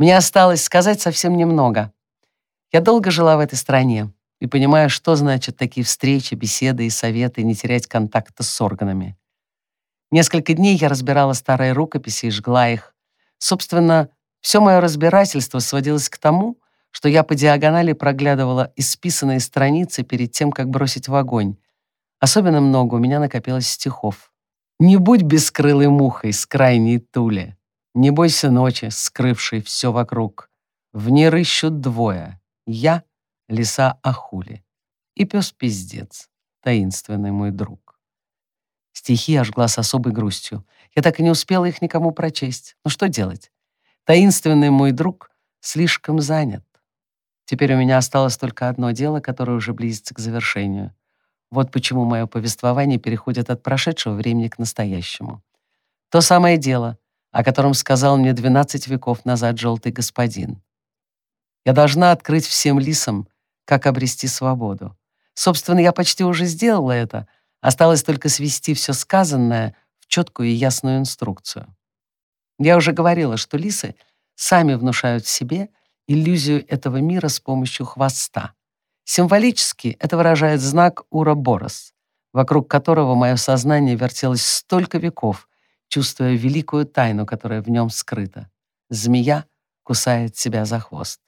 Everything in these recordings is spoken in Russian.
Мне осталось сказать совсем немного. Я долго жила в этой стране и понимаю, что значит такие встречи, беседы и советы не терять контакта с органами. Несколько дней я разбирала старые рукописи и жгла их. Собственно, все мое разбирательство сводилось к тому, что я по диагонали проглядывала исписанные страницы перед тем, как бросить в огонь. Особенно много у меня накопилось стихов. «Не будь бескрылой мухой с крайней тули, не бойся ночи, скрывшей все вокруг. В ней рыщут двое — я, лиса Ахули, и пес-пиздец, таинственный мой друг». Стихи ожгла с особой грустью. Я так и не успела их никому прочесть. Ну что делать? Таинственный мой друг слишком занят. Теперь у меня осталось только одно дело, которое уже близится к завершению. Вот почему мое повествование переходит от прошедшего времени к настоящему. То самое дело, о котором сказал мне 12 веков назад желтый господин. Я должна открыть всем лисам, как обрести свободу. Собственно, я почти уже сделала это. Осталось только свести все сказанное в четкую и ясную инструкцию. Я уже говорила, что лисы сами внушают себе — иллюзию этого мира с помощью хвоста. Символически это выражает знак Ура-Борос, вокруг которого мое сознание вертелось столько веков, чувствуя великую тайну, которая в нем скрыта. Змея кусает себя за хвост.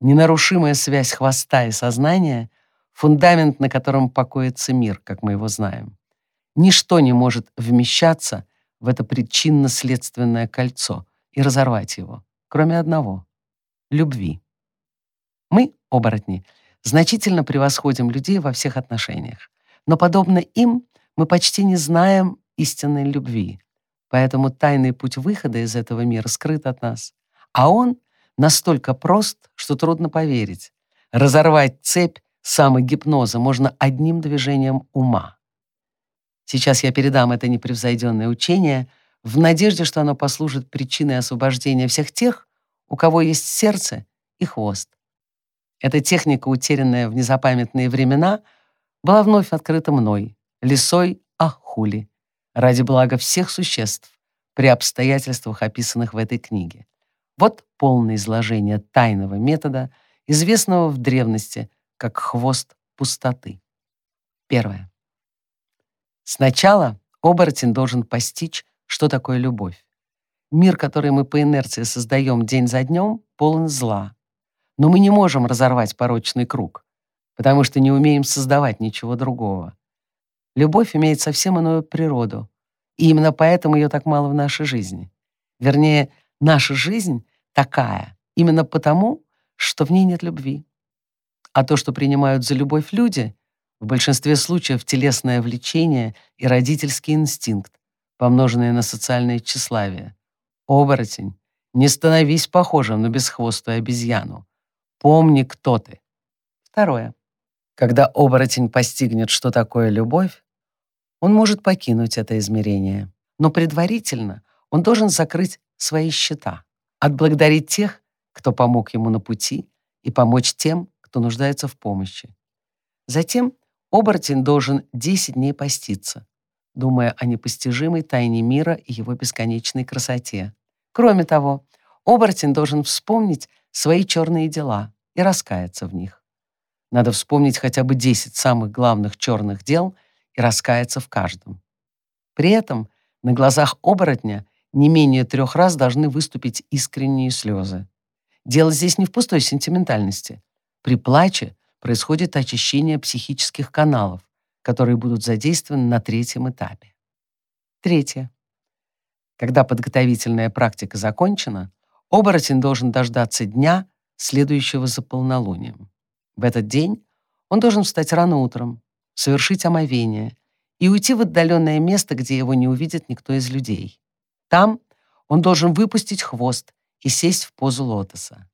Ненарушимая связь хвоста и сознания — фундамент, на котором покоится мир, как мы его знаем. Ничто не может вмещаться в это причинно-следственное кольцо и разорвать его, кроме одного — любви. Мы, оборотни, значительно превосходим людей во всех отношениях, но, подобно им, мы почти не знаем истинной любви, поэтому тайный путь выхода из этого мира скрыт от нас, а он настолько прост, что трудно поверить. Разорвать цепь самогипноза можно одним движением ума. Сейчас я передам это непревзойденное учение в надежде, что оно послужит причиной освобождения всех тех, у кого есть сердце и хвост. Эта техника, утерянная в незапамятные времена, была вновь открыта мной, лисой Ахули, ради блага всех существ при обстоятельствах, описанных в этой книге. Вот полное изложение тайного метода, известного в древности как хвост пустоты. Первое. Сначала оборотень должен постичь, что такое любовь. Мир, который мы по инерции создаем день за днем, полон зла. Но мы не можем разорвать порочный круг, потому что не умеем создавать ничего другого. Любовь имеет совсем иную природу, и именно поэтому ее так мало в нашей жизни. Вернее, наша жизнь такая именно потому, что в ней нет любви. А то, что принимают за любовь люди, в большинстве случаев телесное влечение и родительский инстинкт, помноженные на социальное тщеславие. Оборотень, не становись похожим на бесхвостую обезьяну. Помни, кто ты. Второе. Когда оборотень постигнет, что такое любовь, он может покинуть это измерение. Но предварительно он должен закрыть свои счета, отблагодарить тех, кто помог ему на пути, и помочь тем, кто нуждается в помощи. Затем оборотень должен 10 дней поститься, думая о непостижимой тайне мира и его бесконечной красоте. Кроме того, оборотень должен вспомнить свои черные дела и раскаяться в них. Надо вспомнить хотя бы 10 самых главных черных дел и раскаяться в каждом. При этом на глазах оборотня не менее трех раз должны выступить искренние слезы. Дело здесь не в пустой сентиментальности. При плаче происходит очищение психических каналов, которые будут задействованы на третьем этапе. Третье. Когда подготовительная практика закончена, оборотень должен дождаться дня, следующего за полнолунием. В этот день он должен встать рано утром, совершить омовение и уйти в отдаленное место, где его не увидит никто из людей. Там он должен выпустить хвост и сесть в позу лотоса.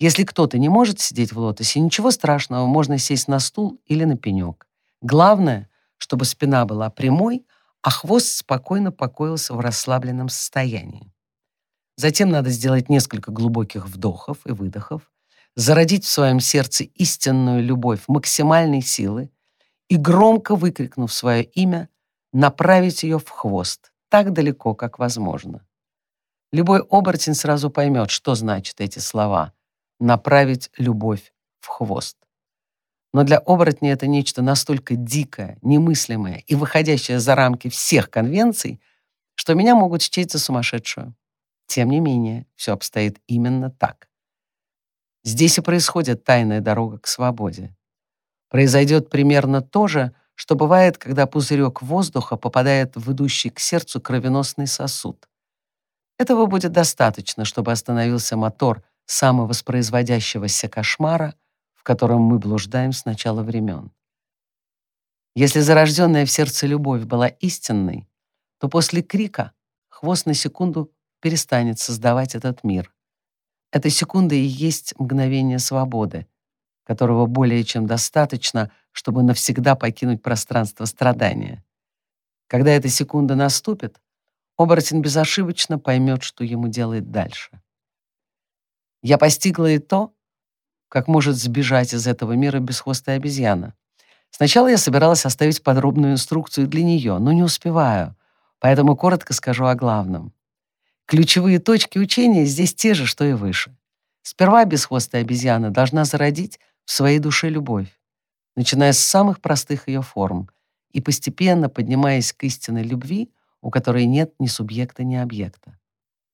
Если кто-то не может сидеть в лотосе, ничего страшного, можно сесть на стул или на пенек. Главное, чтобы спина была прямой, а хвост спокойно покоился в расслабленном состоянии. Затем надо сделать несколько глубоких вдохов и выдохов, зародить в своем сердце истинную любовь максимальной силы и, громко выкрикнув свое имя, направить ее в хвост так далеко, как возможно. Любой оборотень сразу поймет, что значат эти слова «направить любовь в хвост». Но для оборотня это нечто настолько дикое, немыслимое и выходящее за рамки всех конвенций, что меня могут счесть за сумасшедшую. Тем не менее, все обстоит именно так. Здесь и происходит тайная дорога к свободе. Произойдет примерно то же, что бывает, когда пузырек воздуха попадает в идущий к сердцу кровеносный сосуд. Этого будет достаточно, чтобы остановился мотор самовоспроизводящегося кошмара, в котором мы блуждаем с начала времен. Если зарожденная в сердце любовь была истинной, то после крика хвост на секунду перестанет создавать этот мир. Эта секунда и есть мгновение свободы, которого более чем достаточно, чтобы навсегда покинуть пространство страдания. Когда эта секунда наступит, оборотень безошибочно поймет, что ему делать дальше. Я постигла и то, как может сбежать из этого мира бесхвостая обезьяна. Сначала я собиралась оставить подробную инструкцию для нее, но не успеваю, поэтому коротко скажу о главном. Ключевые точки учения здесь те же, что и выше. Сперва бесхвостая обезьяна должна зародить в своей душе любовь, начиная с самых простых ее форм и постепенно поднимаясь к истинной любви, у которой нет ни субъекта, ни объекта.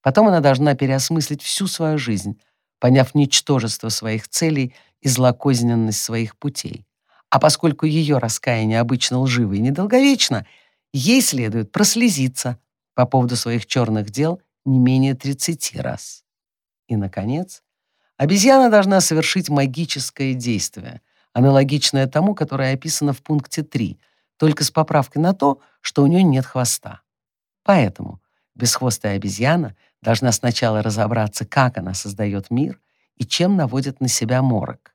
Потом она должна переосмыслить всю свою жизнь, поняв ничтожество своих целей и злокозненность своих путей. А поскольку ее раскаяние обычно лживо и недолговечно, ей следует прослезиться по поводу своих черных дел не менее 30 раз. И, наконец, обезьяна должна совершить магическое действие, аналогичное тому, которое описано в пункте 3, только с поправкой на то, что у нее нет хвоста. Поэтому бесхвостая обезьяна должна сначала разобраться, как она создает мир и чем наводит на себя морок.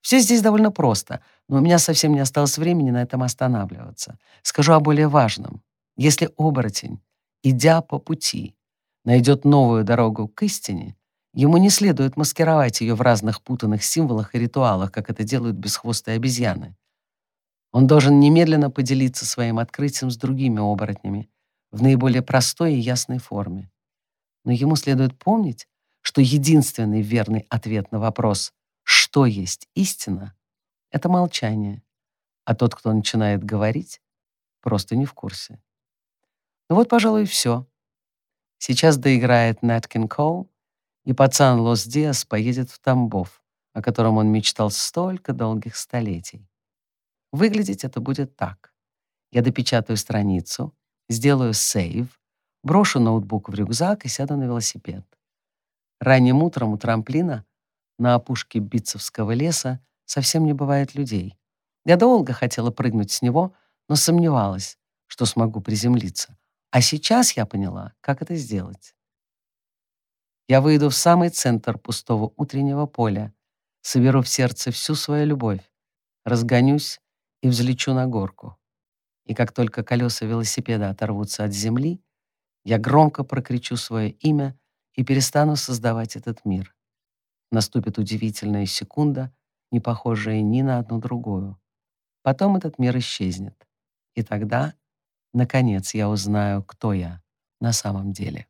Все здесь довольно просто, но у меня совсем не осталось времени на этом останавливаться. Скажу о более важном. Если оборотень, идя по пути, найдет новую дорогу к истине, ему не следует маскировать ее в разных путанных символах и ритуалах, как это делают бесхвостые обезьяны. Он должен немедленно поделиться своим открытием с другими оборотнями в наиболее простой и ясной форме. Но ему следует помнить, что единственный верный ответ на вопрос «что есть истина?» — это молчание, а тот, кто начинает говорить, просто не в курсе. Ну вот, пожалуй, все. Сейчас доиграет Наткин Коул, и пацан Лос Диас поедет в Тамбов, о котором он мечтал столько долгих столетий. Выглядеть это будет так. Я допечатаю страницу, сделаю сейв, брошу ноутбук в рюкзак и сяду на велосипед. Ранним утром у трамплина на опушке Битцевского леса совсем не бывает людей. Я долго хотела прыгнуть с него, но сомневалась, что смогу приземлиться. А сейчас я поняла, как это сделать. Я выйду в самый центр пустого утреннего поля, соберу в сердце всю свою любовь, разгонюсь и взлечу на горку. И как только колеса велосипеда оторвутся от земли, я громко прокричу свое имя и перестану создавать этот мир. Наступит удивительная секунда, не похожая ни на одну другую. Потом этот мир исчезнет. И тогда Наконец я узнаю, кто я на самом деле.